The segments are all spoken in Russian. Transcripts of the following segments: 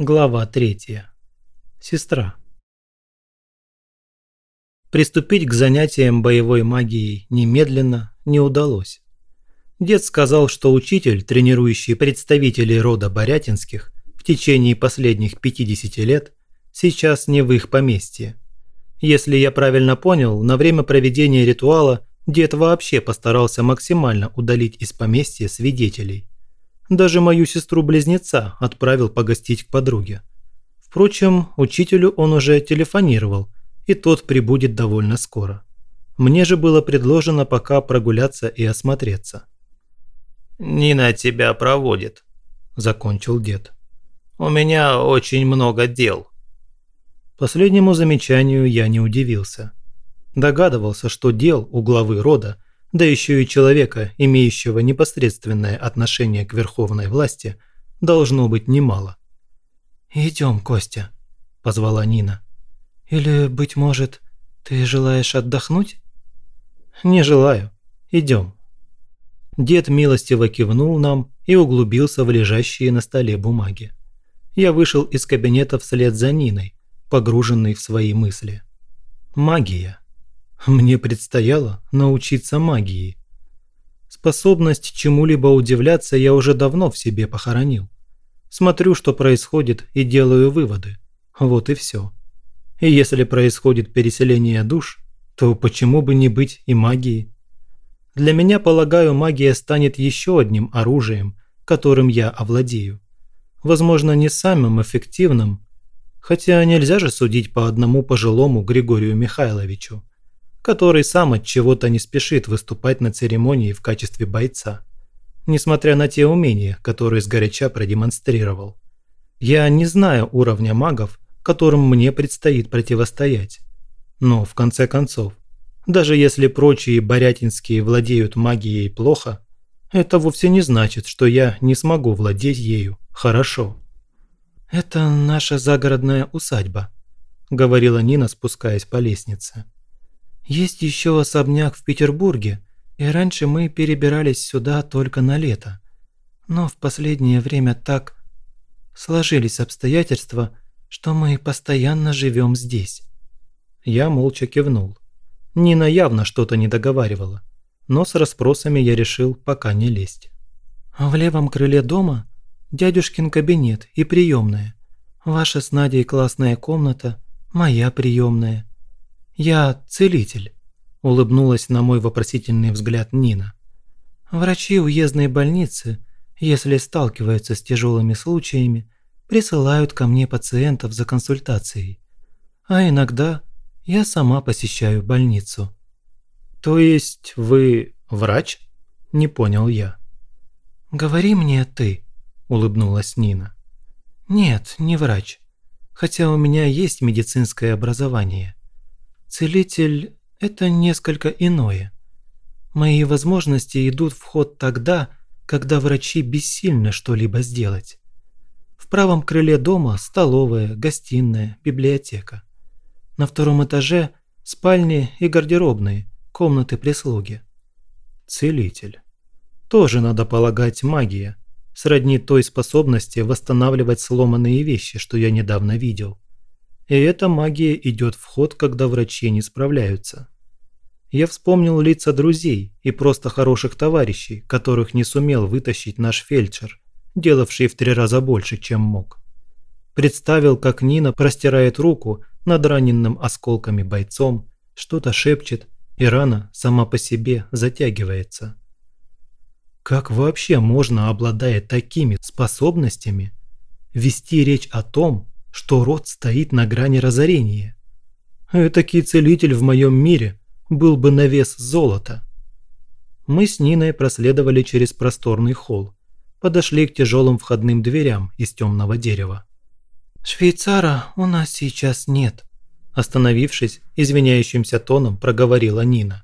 Глава 3. Сестра. Приступить к занятиям боевой магией немедленно не удалось. Дед сказал, что учитель, тренирующий представителей рода Борятинских в течение последних 50 лет, сейчас не в их поместье. Если я правильно понял, на время проведения ритуала дед вообще постарался максимально удалить из поместья свидетелей. Даже мою сестру-близнеца отправил погостить к подруге. Впрочем, учителю он уже телефонировал, и тот прибудет довольно скоро. Мне же было предложено пока прогуляться и осмотреться. «Нина тебя проводит», – закончил дед. «У меня очень много дел». Последнему замечанию я не удивился. Догадывался, что дел у главы рода, да еще и человека, имеющего непосредственное отношение к верховной власти, должно быть немало. «Идем, Костя», – позвала Нина. «Или, быть может, ты желаешь отдохнуть?» «Не желаю. Идем». Дед милостиво кивнул нам и углубился в лежащие на столе бумаги. Я вышел из кабинета вслед за Ниной, погруженный в свои мысли. Магия. Мне предстояло научиться магии. Способность чему-либо удивляться я уже давно в себе похоронил. Смотрю, что происходит, и делаю выводы. Вот и все. И если происходит переселение душ, то почему бы не быть и магией? Для меня, полагаю, магия станет еще одним оружием, которым я овладею. Возможно, не самым эффективным, Хотя нельзя же судить по одному пожилому Григорию Михайловичу, который сам от чего-то не спешит выступать на церемонии в качестве бойца, несмотря на те умения, которые сгоряча продемонстрировал. Я не знаю уровня магов, которым мне предстоит противостоять. Но, в конце концов, даже если прочие борятинские владеют магией плохо, это вовсе не значит, что я не смогу владеть ею хорошо. «Это наша загородная усадьба», – говорила Нина, спускаясь по лестнице. «Есть еще особняк в Петербурге, и раньше мы перебирались сюда только на лето. Но в последнее время так сложились обстоятельства, что мы постоянно живем здесь». Я молча кивнул. Нина явно что-то не договаривала, но с расспросами я решил пока не лезть. В левом крыле дома дядюшкин кабинет и приемная. Ваша с Надей классная комната, моя приемная. Я целитель», – улыбнулась на мой вопросительный взгляд Нина. «Врачи уездной больницы, если сталкиваются с тяжелыми случаями, присылают ко мне пациентов за консультацией. А иногда я сама посещаю больницу». «То есть вы врач?» – не понял я. «Говори мне ты», – улыбнулась Нина. «Нет, не врач. Хотя у меня есть медицинское образование. Целитель – это несколько иное. Мои возможности идут в ход тогда, когда врачи бессильны что-либо сделать. В правом крыле дома столовая, гостиная, библиотека. На втором этаже – спальни и гардеробные, комнаты прислуги. Целитель. Тоже, надо полагать, магия – сродни той способности восстанавливать сломанные вещи, что я недавно видел. И эта магия идет в ход, когда врачи не справляются. Я вспомнил лица друзей и просто хороших товарищей, которых не сумел вытащить наш фельдшер, делавший в три раза больше, чем мог. Представил, как Нина простирает руку над раненным осколками бойцом, что-то шепчет, и рана сама по себе затягивается. Как вообще можно, обладая такими способностями, вести речь о том, что род стоит на грани разорения? Этакий целитель в моем мире был бы на вес золота. Мы с Ниной проследовали через просторный холл, подошли к тяжелым входным дверям из темного дерева. «Швейцара у нас сейчас нет», – остановившись, извиняющимся тоном проговорила Нина.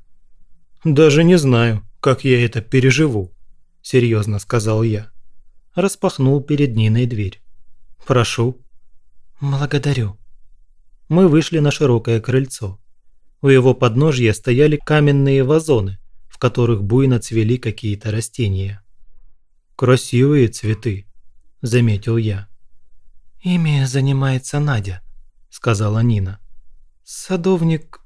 «Даже не знаю, как я это переживу», – серьезно сказал я. Распахнул перед Ниной дверь. «Прошу». «Благодарю». Мы вышли на широкое крыльцо. У его подножья стояли каменные вазоны, в которых буйно цвели какие-то растения. «Красивые цветы», – заметил я. «Ими занимается Надя», – сказала Нина. «Садовник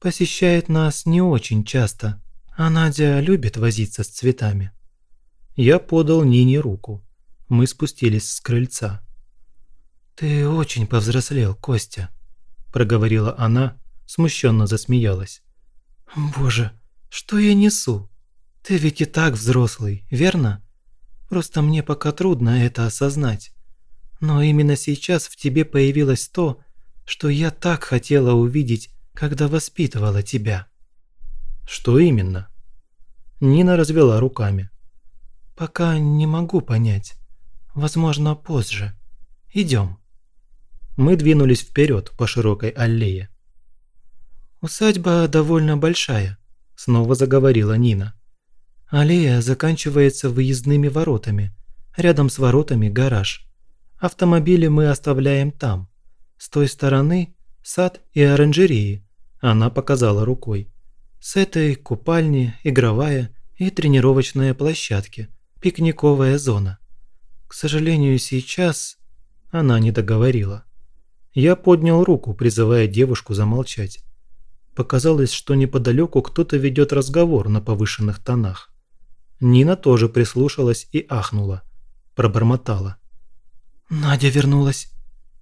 посещает нас не очень часто, а Надя любит возиться с цветами». Я подал Нине руку. Мы спустились с крыльца. «Ты очень повзрослел, Костя», – проговорила она, смущенно засмеялась. «Боже, что я несу? Ты ведь и так взрослый, верно? Просто мне пока трудно это осознать. Но именно сейчас в тебе появилось то, что я так хотела увидеть, когда воспитывала тебя». «Что именно?» Нина развела руками. «Пока не могу понять. Возможно, позже. Идем». Мы двинулись вперед по широкой аллее. «Усадьба довольно большая», – снова заговорила Нина. «Аллея заканчивается выездными воротами. Рядом с воротами гараж. Автомобили мы оставляем там. С той стороны сад и оранжереи», – она показала рукой. «С этой купальни, игровая и тренировочная площадки, пикниковая зона. К сожалению, сейчас...» Она не договорила. Я поднял руку, призывая девушку замолчать. Показалось, что неподалеку кто-то ведет разговор на повышенных тонах. Нина тоже прислушалась и ахнула. Пробормотала. «Надя вернулась!»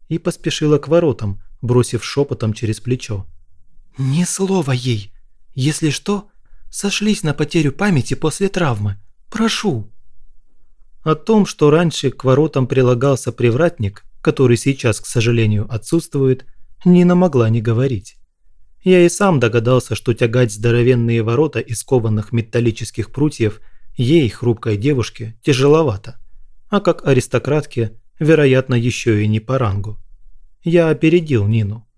И поспешила к воротам, бросив шепотом через плечо. «Ни слова ей! Если что, сошлись на потерю памяти после травмы. Прошу!» О том, что раньше к воротам прилагался привратник, который сейчас, к сожалению, отсутствует, Нина могла не говорить. Я и сам догадался, что тягать здоровенные ворота из кованых металлических прутьев ей, хрупкой девушке, тяжеловато. А как аристократке, вероятно, еще и не по рангу. Я опередил Нину.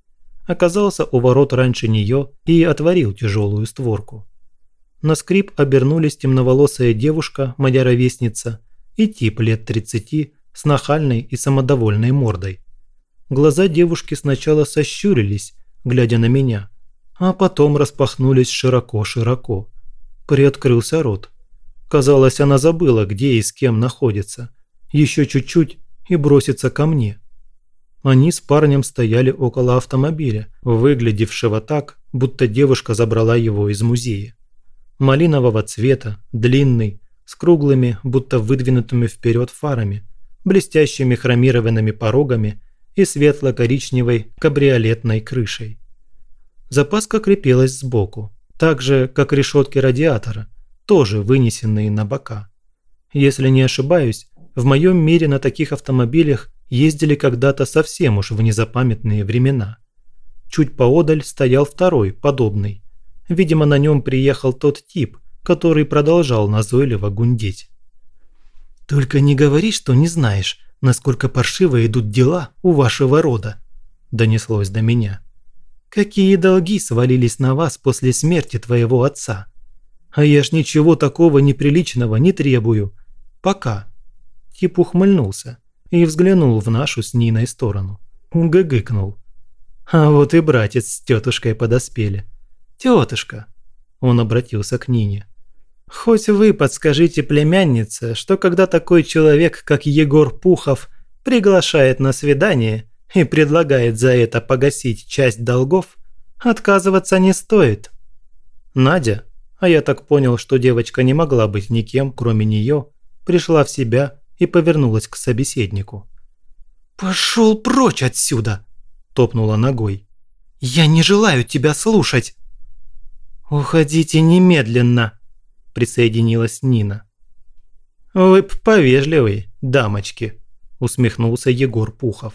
Оказался у ворот раньше нее и отворил тяжелую створку. На скрип обернулись темноволосая девушка, моя ровесница, и тип лет 30 с нахальной и самодовольной мордой. Глаза девушки сначала сощурились, глядя на меня, а потом распахнулись широко-широко. Приоткрылся рот. Казалось, она забыла, где и с кем находится. Еще чуть-чуть и бросится ко мне. Они с парнем стояли около автомобиля, выглядевшего так, будто девушка забрала его из музея. Малинового цвета, длинный, с круглыми, будто выдвинутыми вперед фарами, блестящими хромированными порогами и светло-коричневой кабриолетной крышей. Запаска крепилась сбоку, так же, как решетки радиатора, тоже вынесенные на бока. Если не ошибаюсь, в моем мире на таких автомобилях ездили когда-то совсем уж в незапамятные времена. Чуть поодаль стоял второй, подобный. Видимо, на нем приехал тот тип, который продолжал назойливо гундеть. «Только не говори, что не знаешь, насколько паршиво идут дела у вашего рода», – донеслось до меня. «Какие долги свалились на вас после смерти твоего отца? А я ж ничего такого неприличного не требую. Пока». Тип ухмыльнулся и взглянул в нашу с Ниной сторону. Гыгыкнул. «А вот и братец с тетушкой подоспели. Тетушка!» Он обратился к Нине. Хоть вы подскажите племяннице, что когда такой человек, как Егор Пухов, приглашает на свидание и предлагает за это погасить часть долгов, отказываться не стоит. Надя, а я так понял, что девочка не могла быть никем, кроме нее, пришла в себя и повернулась к собеседнику. «Пошел прочь отсюда!» – топнула ногой. «Я не желаю тебя слушать!» «Уходите немедленно!» – присоединилась Нина. «Вы повежливый, дамочки», – усмехнулся Егор Пухов.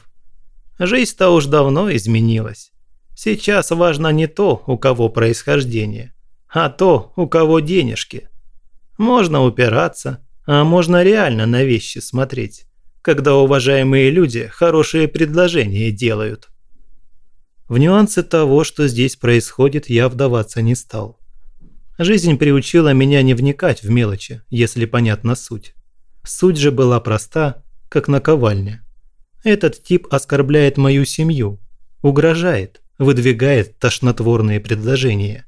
«Жизнь-то уж давно изменилась. Сейчас важно не то, у кого происхождение, а то, у кого денежки. Можно упираться, а можно реально на вещи смотреть, когда уважаемые люди хорошие предложения делают». В нюансы того, что здесь происходит, я вдаваться не стал. Жизнь приучила меня не вникать в мелочи, если понятна суть. Суть же была проста, как наковальня. Этот тип оскорбляет мою семью, угрожает, выдвигает тошнотворные предложения.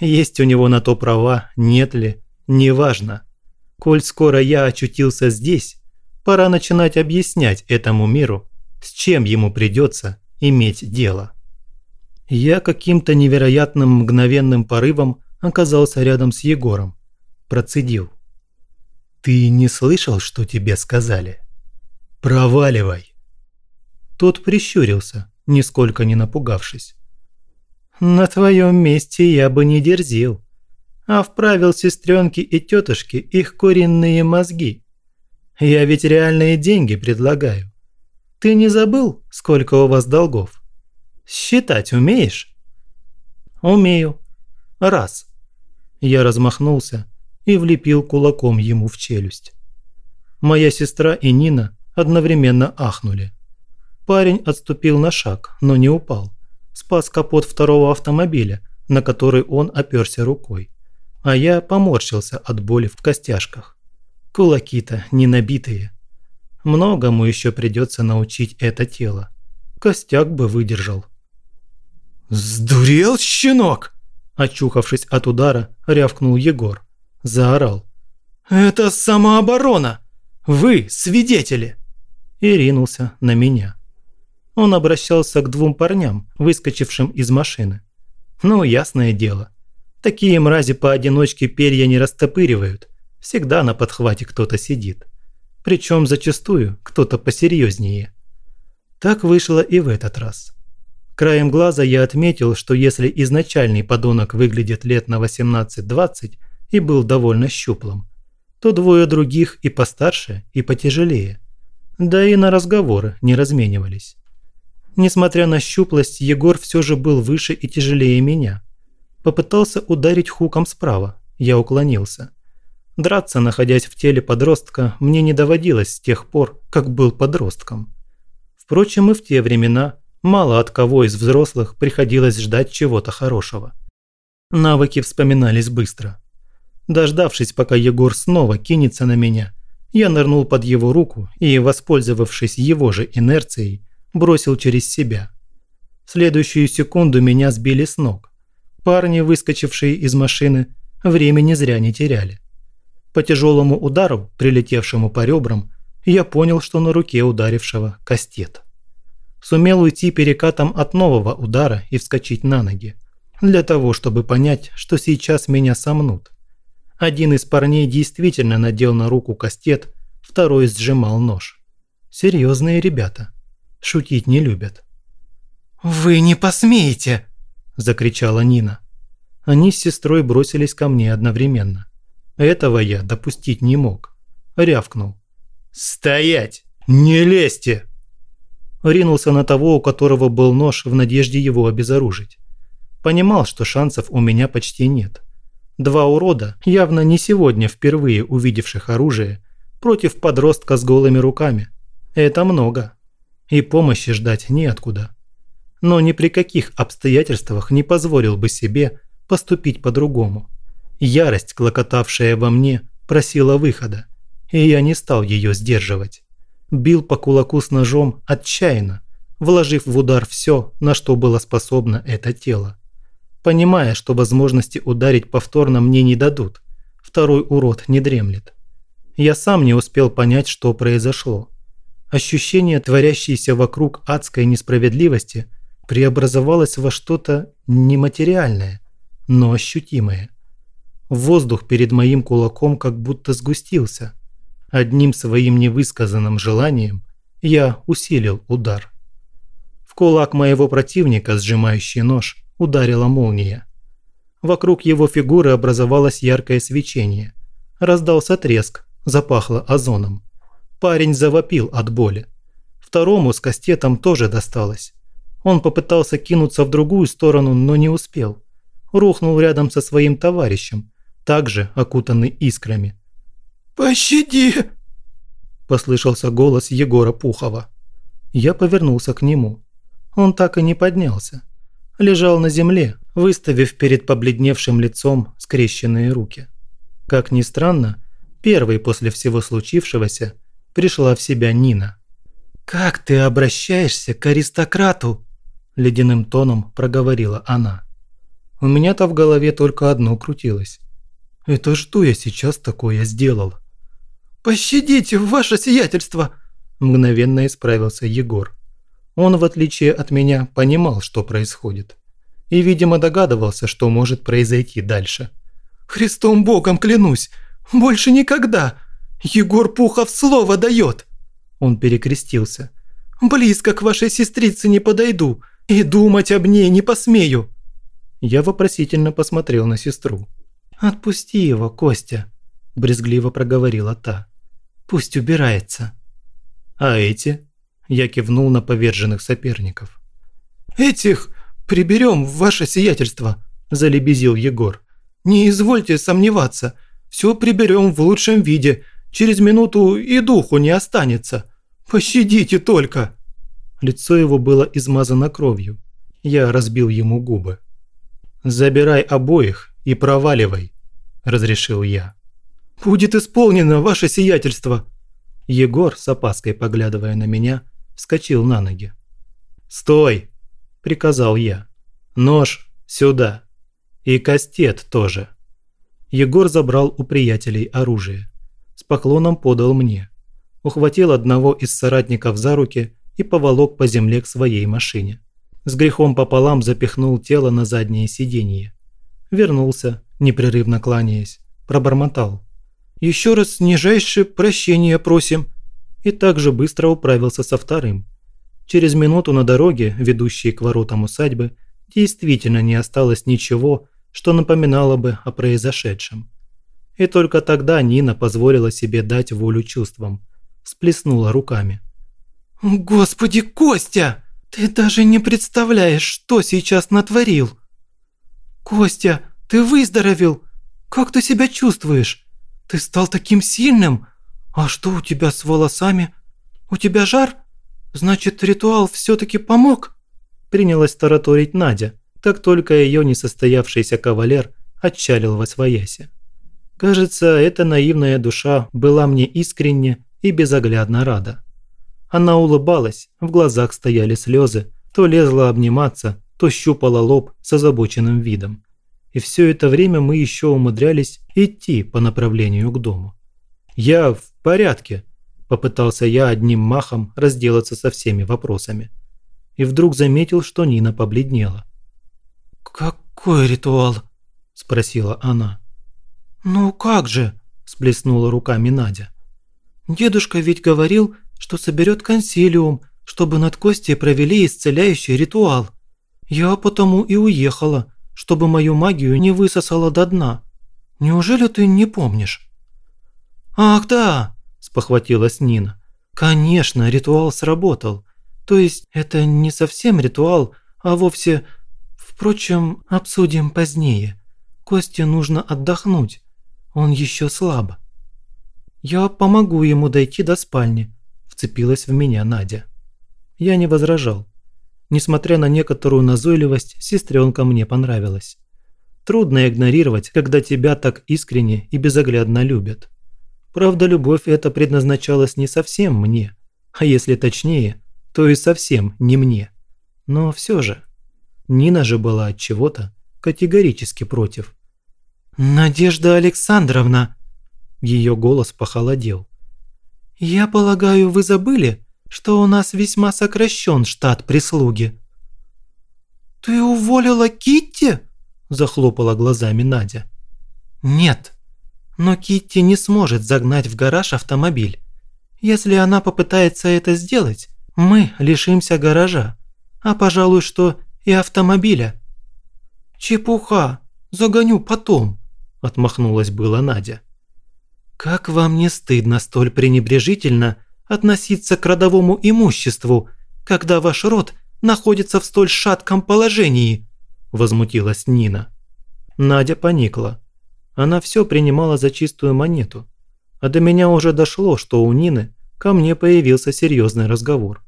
Есть у него на то права, нет ли, неважно. Коль скоро я очутился здесь, пора начинать объяснять этому миру, с чем ему придется иметь дело. Я каким-то невероятным мгновенным порывом оказался рядом с Егором. Процедил. «Ты не слышал, что тебе сказали? Проваливай!» Тот прищурился, нисколько не напугавшись. «На твоем месте я бы не дерзил, а вправил сестренки и тетушки их куриные мозги. Я ведь реальные деньги предлагаю. Ты не забыл, сколько у вас долгов? Считать умеешь?» «Умею. Раз». Я размахнулся и влепил кулаком ему в челюсть. Моя сестра и Нина одновременно ахнули. Парень отступил на шаг, но не упал. Спас капот второго автомобиля, на который он оперся рукой. А я поморщился от боли в костяшках. Кулаки-то не набитые. Многому еще придется научить это тело. Костяк бы выдержал. «Сдурел, щенок!» Очухавшись от удара, рявкнул Егор. Заорал. «Это самооборона! Вы свидетели!» И ринулся на меня. Он обращался к двум парням, выскочившим из машины. Ну, ясное дело. Такие мрази поодиночке перья не растопыривают. Всегда на подхвате кто-то сидит. Причем зачастую кто-то посерьезнее. Так вышло и в этот раз. Краем глаза я отметил, что если изначальный подонок выглядит лет на 18-20 и был довольно щуплым, то двое других и постарше, и потяжелее. Да и на разговоры не разменивались. Несмотря на щуплость, Егор все же был выше и тяжелее меня. Попытался ударить хуком справа, я уклонился. Драться, находясь в теле подростка, мне не доводилось с тех пор, как был подростком. Впрочем, и в те времена мало от кого из взрослых приходилось ждать чего-то хорошего. Навыки вспоминались быстро. Дождавшись, пока Егор снова кинется на меня, я нырнул под его руку и, воспользовавшись его же инерцией, бросил через себя. В следующую секунду меня сбили с ног. Парни, выскочившие из машины, времени зря не теряли. По тяжелому удару, прилетевшему по ребрам, я понял, что на руке ударившего кастет. Сумел уйти перекатом от нового удара и вскочить на ноги, для того, чтобы понять, что сейчас меня сомнут. Один из парней действительно надел на руку кастет, второй сжимал нож. Серьезные ребята шутить не любят. «Вы не посмеете!» – закричала Нина. Они с сестрой бросились ко мне одновременно. Этого я допустить не мог. Рявкнул. «Стоять! Не лезьте!» Ринулся на того, у которого был нож, в надежде его обезоружить. Понимал, что шансов у меня почти нет. Два урода, явно не сегодня впервые увидевших оружие, против подростка с голыми руками. Это много и помощи ждать неоткуда. Но ни при каких обстоятельствах не позволил бы себе поступить по-другому. Ярость, клокотавшая во мне, просила выхода, и я не стал ее сдерживать. Бил по кулаку с ножом отчаянно, вложив в удар все, на что было способно это тело. Понимая, что возможности ударить повторно мне не дадут, второй урод не дремлет. Я сам не успел понять, что произошло. Ощущение творящейся вокруг адской несправедливости преобразовалось во что-то нематериальное, но ощутимое. Воздух перед моим кулаком как будто сгустился. Одним своим невысказанным желанием я усилил удар. В кулак моего противника, сжимающий нож, ударила молния. Вокруг его фигуры образовалось яркое свечение. Раздался треск, запахло озоном. Парень завопил от боли. Второму с кастетом тоже досталось. Он попытался кинуться в другую сторону, но не успел. Рухнул рядом со своим товарищем, также окутанный искрами. «Пощади!» – послышался голос Егора Пухова. Я повернулся к нему. Он так и не поднялся. Лежал на земле, выставив перед побледневшим лицом скрещенные руки. Как ни странно, первый после всего случившегося – пришла в себя Нина. «Как ты обращаешься к аристократу?» – ледяным тоном проговорила она. У меня-то в голове только одно крутилось. Это что я сейчас такое сделал? «Пощадите, ваше сиятельство!» – мгновенно исправился Егор. Он, в отличие от меня, понимал, что происходит. И, видимо, догадывался, что может произойти дальше. «Христом Богом клянусь! Больше никогда! Егор Пухов слово дает!» Он перекрестился. «Близко к вашей сестрице не подойду и думать об ней не посмею!» Я вопросительно посмотрел на сестру. «Отпусти его, Костя», – брезгливо проговорила та. «Пусть убирается». «А эти?» – я кивнул на поверженных соперников. «Этих приберем ваше сиятельство», – залебезил Егор. «Не извольте сомневаться, все приберем в лучшем виде, через минуту и духу не останется. Пощадите только!» Лицо его было измазано кровью. Я разбил ему губы. «Забирай обоих и проваливай», – разрешил я. «Будет исполнено ваше сиятельство!» Егор, с опаской поглядывая на меня, вскочил на ноги. «Стой!» – приказал я. «Нож сюда. И кастет тоже». Егор забрал у приятелей оружие. С поклоном подал мне. Ухватил одного из соратников за руки и поволок по земле к своей машине. С грехом пополам запихнул тело на заднее сиденье. Вернулся, непрерывно кланяясь, пробормотал. «Еще раз нижайше прощения просим!» И также быстро управился со вторым. Через минуту на дороге, ведущей к воротам усадьбы, действительно не осталось ничего, что напоминало бы о произошедшем. И только тогда Нина позволила себе дать волю чувствам. Сплеснула руками. «Господи, Костя! Ты даже не представляешь, что сейчас натворил!» «Костя, ты выздоровел! Как ты себя чувствуешь? Ты стал таким сильным! А что у тебя с волосами? У тебя жар? Значит, ритуал все-таки помог?» Принялась тараторить Надя, как только ее несостоявшийся кавалер отчалил во своясе. Кажется, эта наивная душа была мне искренне и безоглядно рада. Она улыбалась, в глазах стояли слезы, то лезла обниматься, то щупала лоб с озабоченным видом. И все это время мы еще умудрялись идти по направлению к дому. «Я в порядке», – попытался я одним махом разделаться со всеми вопросами. И вдруг заметил, что Нина побледнела. «Какой ритуал?» – спросила она. «Ну как же?» – сплеснула руками Надя. «Дедушка ведь говорил, что соберет консилиум, чтобы над Костей провели исцеляющий ритуал. Я потому и уехала, чтобы мою магию не высосала до дна. Неужели ты не помнишь?» «Ах да!» – спохватилась Нина. «Конечно, ритуал сработал. То есть это не совсем ритуал, а вовсе... Впрочем, обсудим позднее. Косте нужно отдохнуть. Он еще слабо». «Я помогу ему дойти до спальни», – вцепилась в меня Надя. Я не возражал. Несмотря на некоторую назойливость, сестренка мне понравилась. Трудно игнорировать, когда тебя так искренне и безоглядно любят. Правда, любовь эта предназначалась не совсем мне, а если точнее, то и совсем не мне. Но все же. Нина же была от чего-то категорически против. «Надежда Александровна!» Ее голос похолодел. «Я полагаю, вы забыли, что у нас весьма сокращен штат прислуги». «Ты уволила Китти?» – захлопала глазами Надя. «Нет, но Китти не сможет загнать в гараж автомобиль. Если она попытается это сделать, мы лишимся гаража, а пожалуй, что и автомобиля». «Чепуха, загоню потом», – отмахнулась была Надя. «Как вам не стыдно столь пренебрежительно относиться к родовому имуществу, когда ваш род находится в столь шатком положении?» – возмутилась Нина. Надя поникла. Она все принимала за чистую монету. А до меня уже дошло, что у Нины ко мне появился серьезный разговор.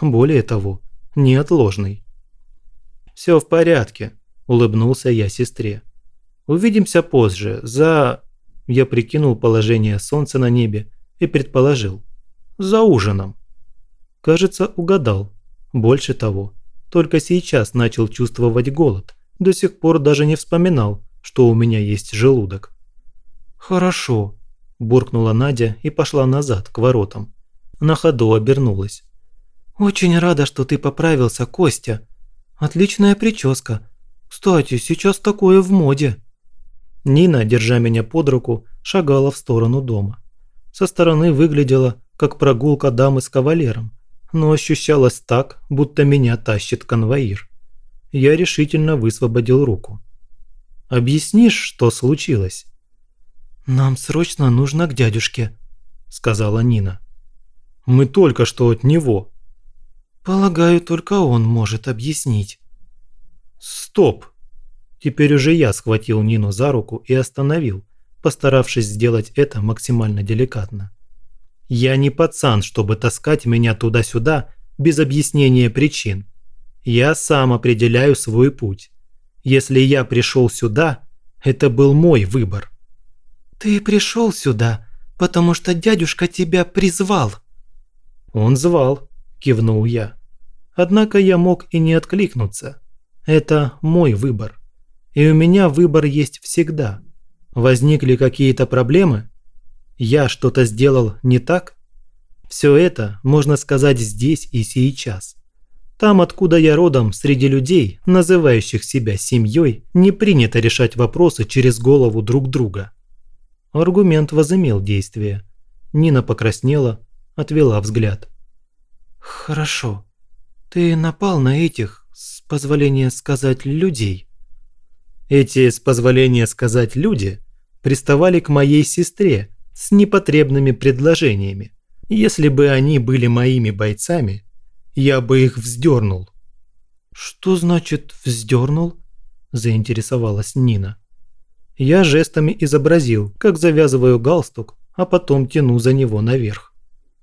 Более того, неотложный. «Все в порядке», – улыбнулся я сестре. «Увидимся позже, за...» Я прикинул положение солнца на небе и предположил за ужином. Кажется, угадал. Больше того, только сейчас начал чувствовать голод. До сих пор даже не вспоминал, что у меня есть желудок. «Хорошо», – буркнула Надя и пошла назад, к воротам. На ходу обернулась. «Очень рада, что ты поправился, Костя. Отличная прическа. Кстати, сейчас такое в моде». Нина, держа меня под руку, шагала в сторону дома. Со стороны выглядела, как прогулка дамы с кавалером, но ощущалось так, будто меня тащит конвоир. Я решительно высвободил руку. «Объяснишь, что случилось?» «Нам срочно нужно к дядюшке», – сказала Нина. «Мы только что от него». «Полагаю, только он может объяснить». «Стоп!» Теперь уже я схватил Нину за руку и остановил, постаравшись сделать это максимально деликатно. «Я не пацан, чтобы таскать меня туда-сюда без объяснения причин. Я сам определяю свой путь. Если я пришел сюда, это был мой выбор». «Ты пришел сюда, потому что дядюшка тебя призвал». «Он звал», – кивнул я. Однако я мог и не откликнуться. Это мой выбор. И у меня выбор есть всегда. Возникли какие-то проблемы? Я что-то сделал не так? Все это можно сказать здесь и сейчас. Там, откуда я родом, среди людей, называющих себя семьей, не принято решать вопросы через голову друг друга. Аргумент возымел действие. Нина покраснела, отвела взгляд. «Хорошо. Ты напал на этих, с позволения сказать, людей?» Эти, с позволения сказать, люди приставали к моей сестре с непотребными предложениями. Если бы они были моими бойцами, я бы их вздернул. «Что значит «вздернул»?» – заинтересовалась Нина. Я жестами изобразил, как завязываю галстук, а потом тяну за него наверх.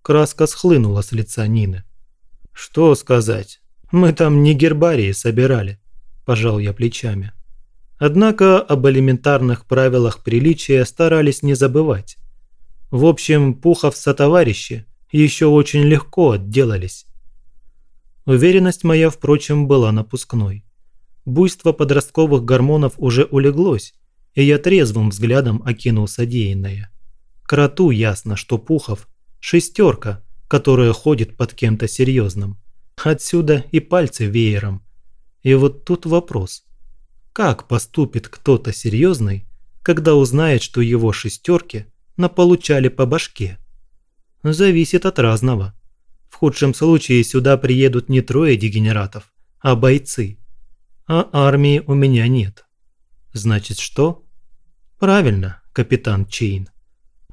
Краска схлынула с лица Нины. «Что сказать? Мы там не гербарии собирали», – пожал я плечами. Однако об элементарных правилах приличия старались не забывать. В общем, Пухов-сотоварищи еще очень легко отделались. Уверенность моя, впрочем, была напускной. Буйство подростковых гормонов уже улеглось, и я трезвым взглядом окинул содеянное. Кроту ясно, что Пухов – шестерка, которая ходит под кем-то серьезным. Отсюда и пальцы веером. И вот тут вопрос. Как поступит кто-то серьезный, когда узнает, что его шестерки наполучали по башке? Зависит от разного. В худшем случае сюда приедут не трое дегенератов, а бойцы. А армии у меня нет. Значит что? Правильно, капитан Чейн.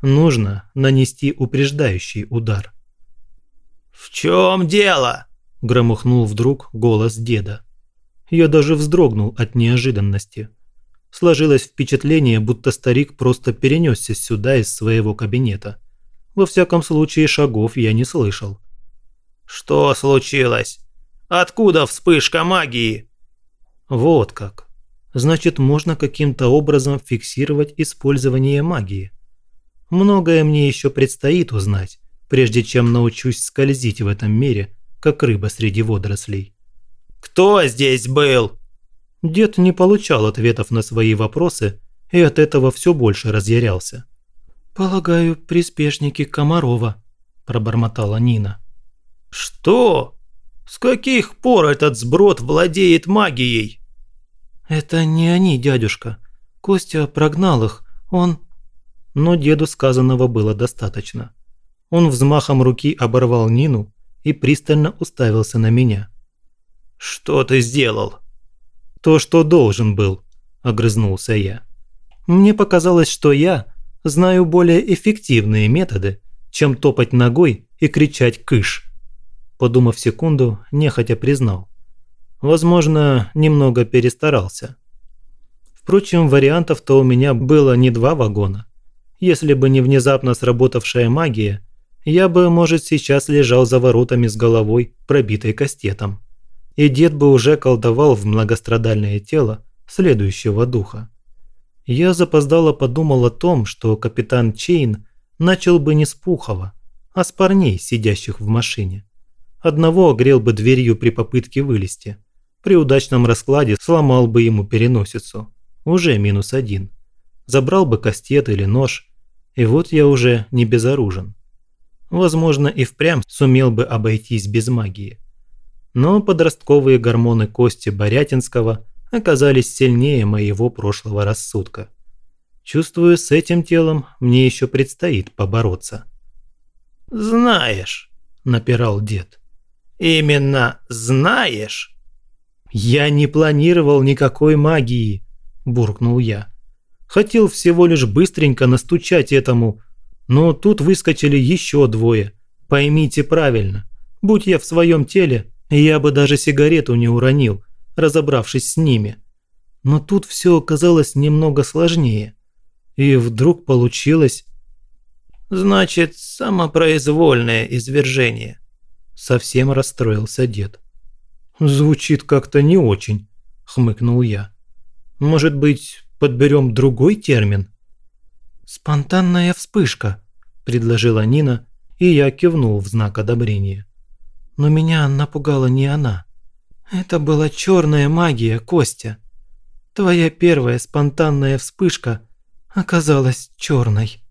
Нужно нанести упреждающий удар. «В чем дело?» – громыхнул вдруг голос деда. Я даже вздрогнул от неожиданности. Сложилось впечатление, будто старик просто перенесся сюда из своего кабинета. Во всяком случае, шагов я не слышал. «Что случилось? Откуда вспышка магии?» «Вот как. Значит, можно каким-то образом фиксировать использование магии. Многое мне еще предстоит узнать, прежде чем научусь скользить в этом мире, как рыба среди водорослей». Кто здесь был?» Дед не получал ответов на свои вопросы и от этого все больше разъярялся. «Полагаю, приспешники Комарова», – пробормотала Нина. «Что? С каких пор этот сброд владеет магией?» «Это не они, дядюшка. Костя прогнал их. Он...» Но деду сказанного было достаточно. Он взмахом руки оборвал Нину и пристально уставился на меня. «Что ты сделал?» «То, что должен был», – огрызнулся я. «Мне показалось, что я знаю более эффективные методы, чем топать ногой и кричать «кыш». Подумав секунду, нехотя признал. Возможно, немного перестарался. Впрочем, вариантов-то у меня было не два вагона. Если бы не внезапно сработавшая магия, я бы, может, сейчас лежал за воротами с головой, пробитой кастетом и дед бы уже колдовал в многострадальное тело следующего духа. Я запоздало подумал о том, что капитан Чейн начал бы не с Пухова, а с парней, сидящих в машине. Одного огрел бы дверью при попытке вылезти. При удачном раскладе сломал бы ему переносицу. Уже минус один. Забрал бы кастет или нож. И вот я уже не безоружен. Возможно, и впрямь сумел бы обойтись без магии. Но подростковые гормоны Кости Борятинского оказались сильнее моего прошлого рассудка. Чувствую, с этим телом мне еще предстоит побороться. «Знаешь», – напирал дед. «Именно знаешь?» «Я не планировал никакой магии», – буркнул я. «Хотел всего лишь быстренько настучать этому, но тут выскочили еще двое. Поймите правильно, будь я в своем теле, я бы даже сигарету не уронил, разобравшись с ними. Но тут все оказалось немного сложнее. И вдруг получилось... Значит, самопроизвольное извержение. Совсем расстроился дед. Звучит как-то не очень, хмыкнул я. Может быть, подберем другой термин? «Спонтанная вспышка», – предложила Нина, и я кивнул в знак одобрения. Но меня напугала не она. Это была черная магия, Костя. Твоя первая спонтанная вспышка оказалась черной.